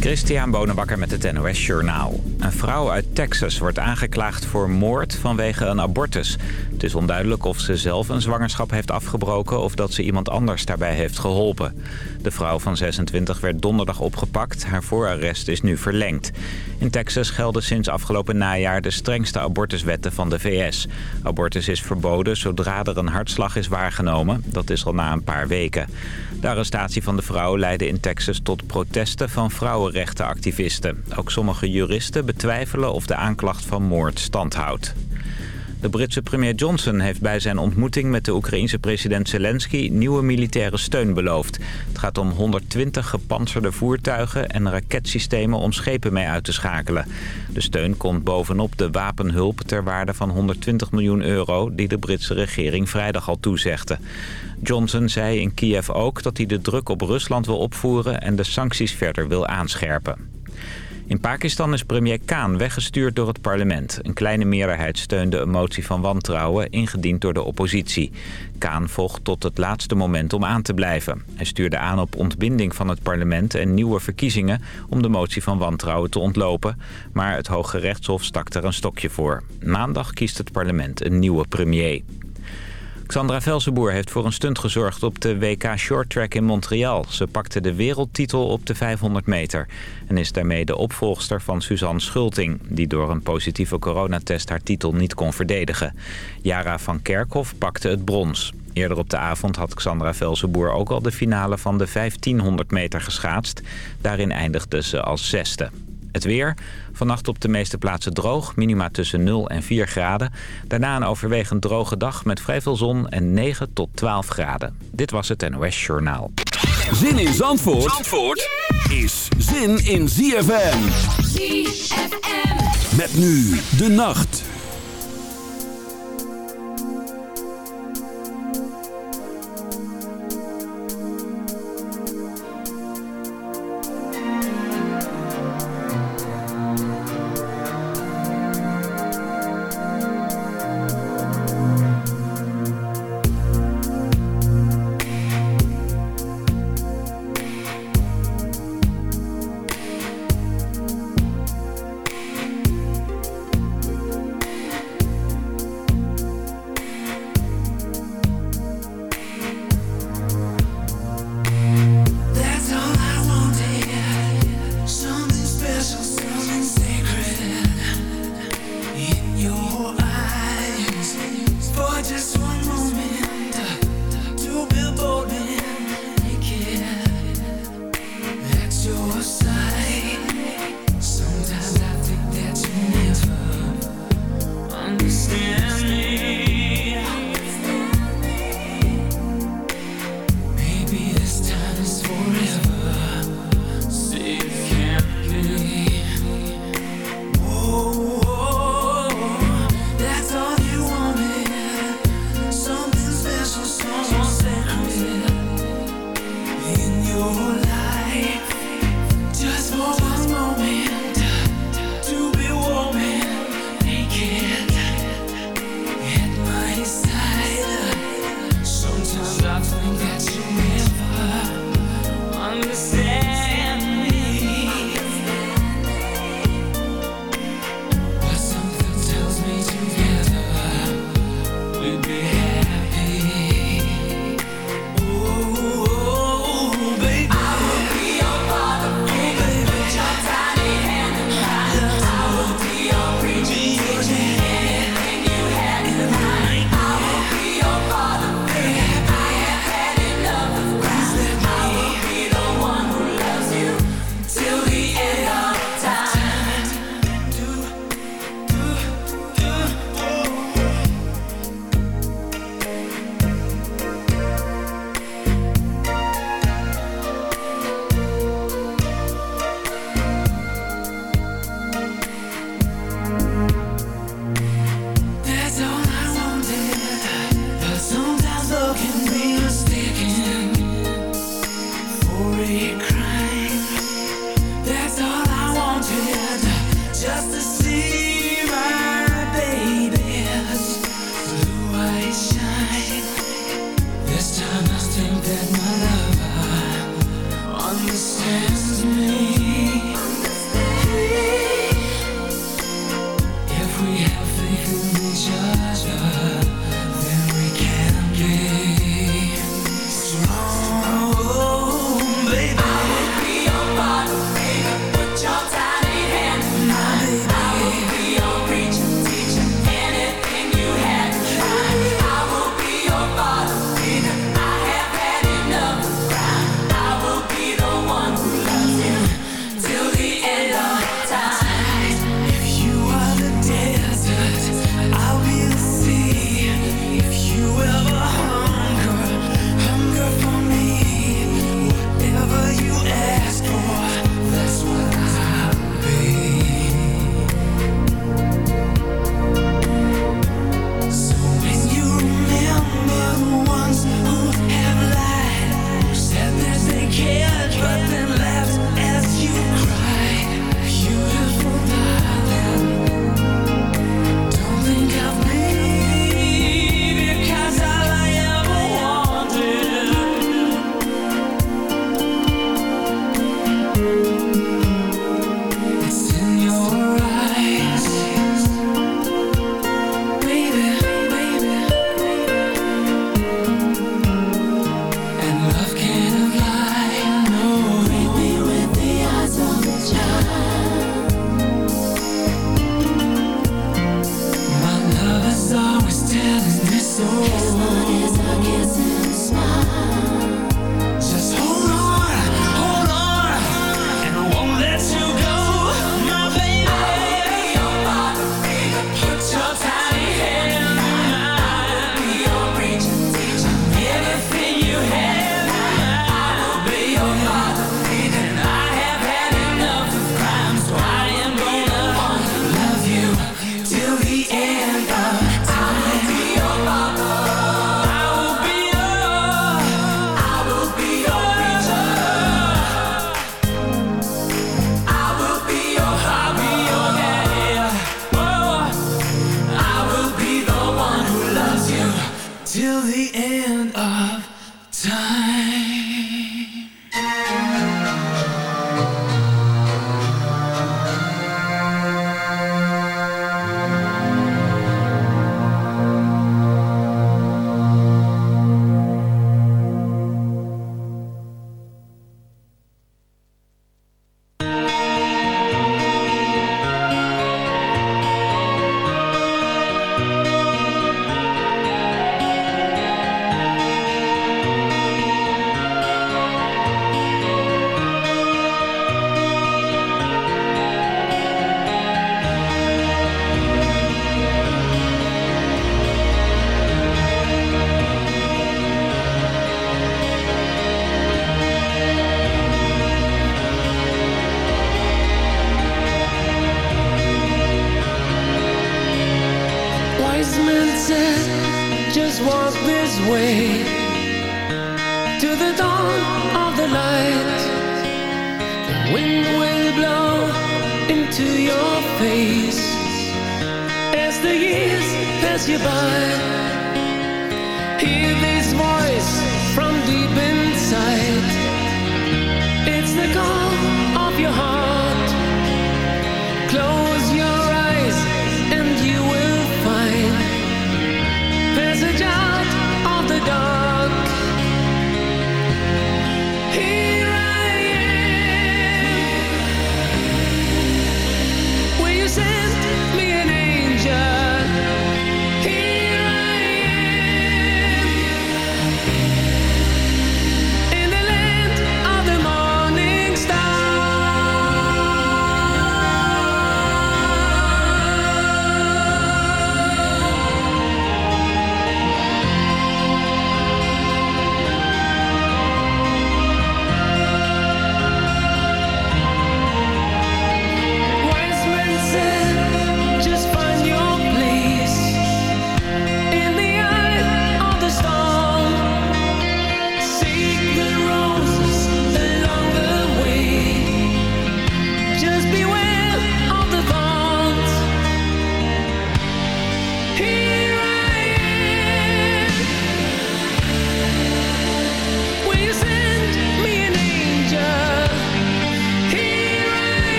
Christian Bonenbakker met het NOS Journaal. Een vrouw uit Texas wordt aangeklaagd voor moord vanwege een abortus. Het is onduidelijk of ze zelf een zwangerschap heeft afgebroken... of dat ze iemand anders daarbij heeft geholpen. De vrouw van 26 werd donderdag opgepakt. Haar voorarrest is nu verlengd. In Texas gelden sinds afgelopen najaar de strengste abortuswetten van de VS. Abortus is verboden zodra er een hartslag is waargenomen. Dat is al na een paar weken. De arrestatie van de vrouw leidde in Texas tot protesten van vrouwenrechtenactivisten. Ook sommige juristen betwijfelen of de aanklacht van moord standhoudt. De Britse premier Johnson heeft bij zijn ontmoeting met de Oekraïense president Zelensky nieuwe militaire steun beloofd. Het gaat om 120 gepantserde voertuigen en raketsystemen om schepen mee uit te schakelen. De steun komt bovenop de wapenhulp ter waarde van 120 miljoen euro die de Britse regering vrijdag al toezegde. Johnson zei in Kiev ook dat hij de druk op Rusland wil opvoeren en de sancties verder wil aanscherpen. In Pakistan is premier Khan weggestuurd door het parlement. Een kleine meerderheid steunde een motie van wantrouwen, ingediend door de oppositie. Khan vocht tot het laatste moment om aan te blijven. Hij stuurde aan op ontbinding van het parlement en nieuwe verkiezingen... om de motie van wantrouwen te ontlopen. Maar het Hoge Rechtshof stak er een stokje voor. Maandag kiest het parlement een nieuwe premier. Xandra Velsenboer heeft voor een stunt gezorgd op de WK Shorttrack in Montreal. Ze pakte de wereldtitel op de 500 meter. En is daarmee de opvolgster van Suzanne Schulting... die door een positieve coronatest haar titel niet kon verdedigen. Jara van Kerkhoff pakte het brons. Eerder op de avond had Xandra Velsenboer ook al de finale van de 1500 meter geschaatst. Daarin eindigde ze als zesde. Het weer. Vannacht op de meeste plaatsen droog. Minima tussen 0 en 4 graden. Daarna een overwegend droge dag met vrij veel zon en 9 tot 12 graden. Dit was het NOS Journaal. Zin in Zandvoort, Zandvoort is zin in ZFM. ZFM. Met nu de nacht.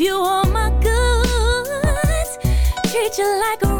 give you all my goods, treat you like a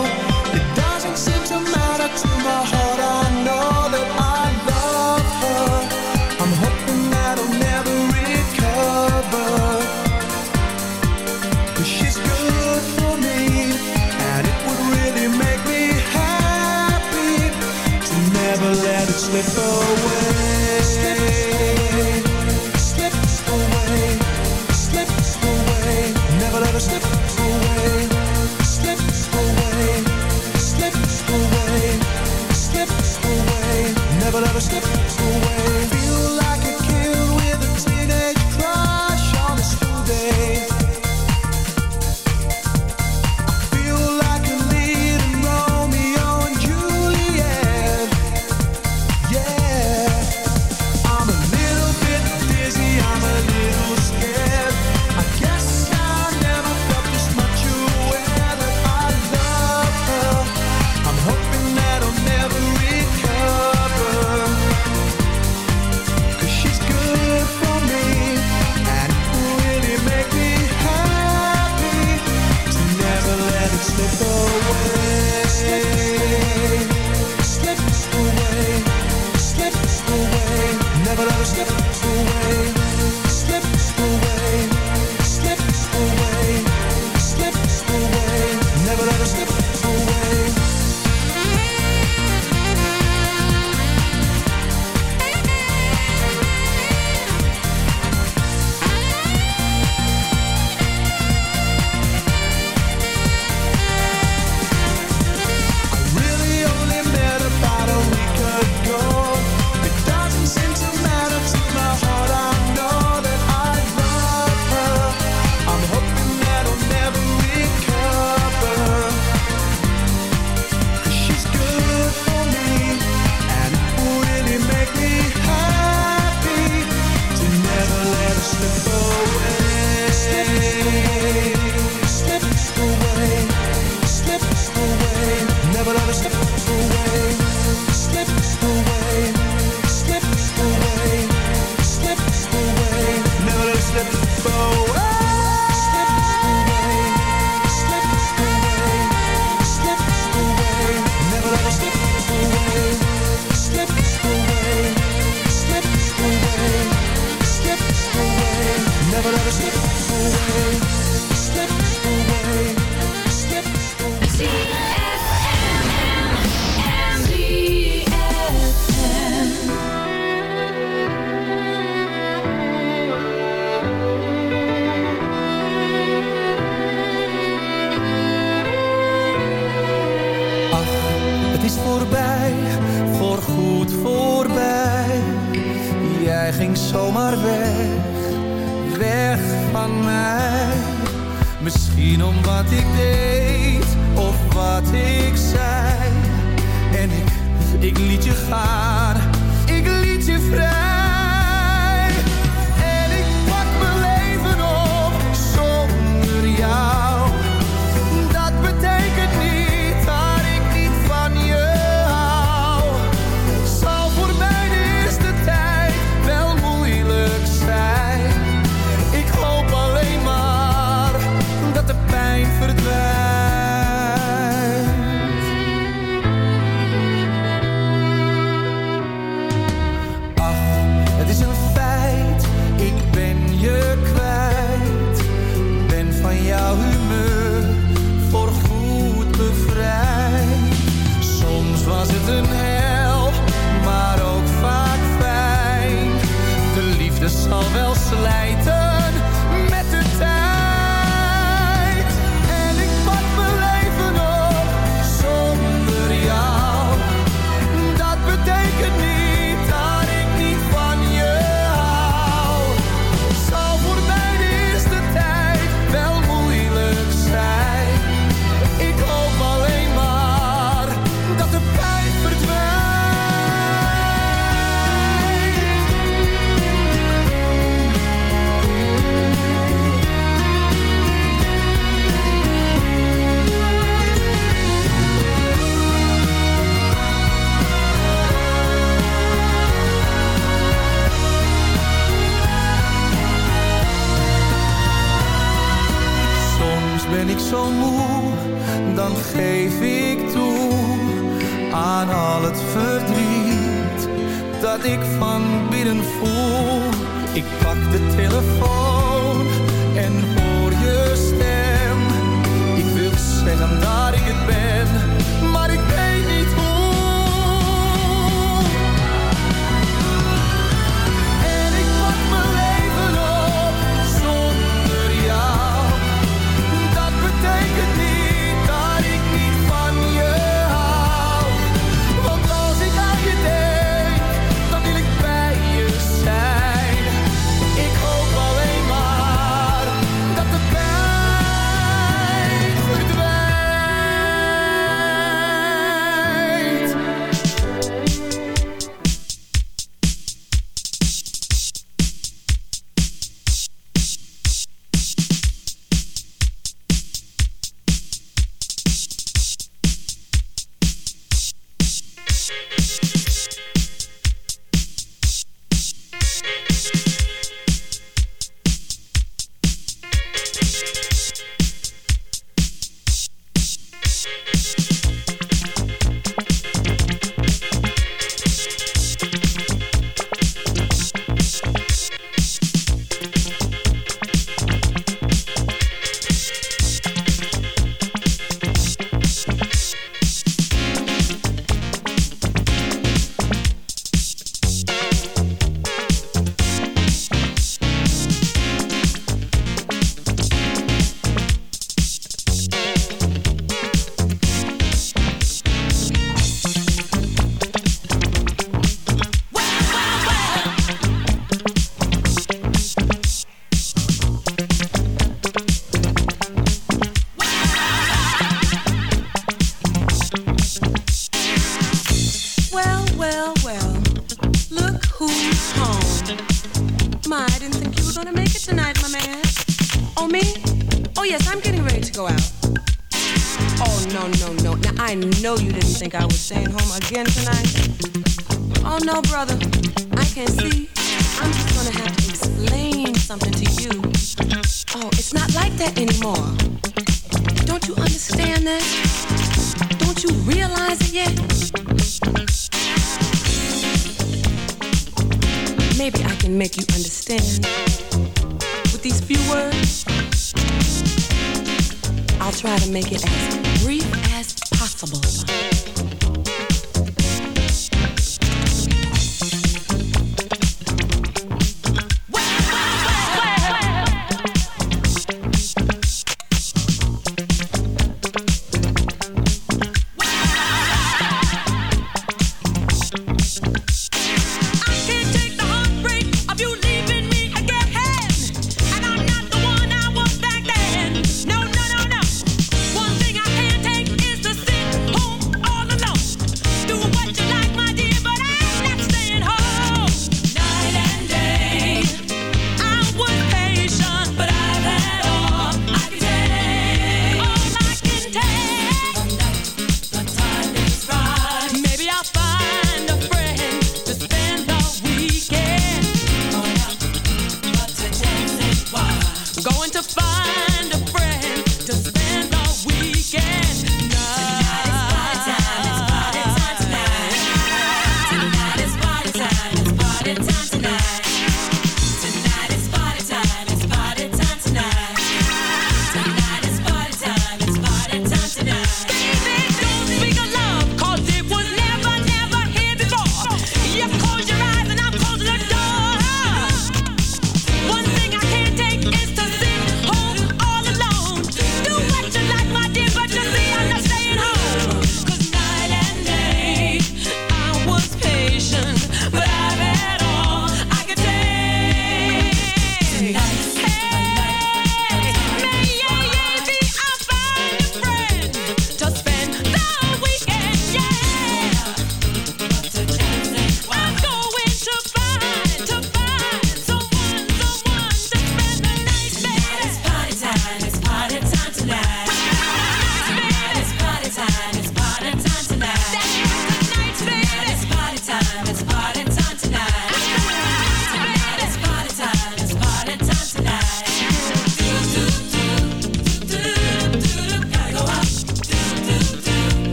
away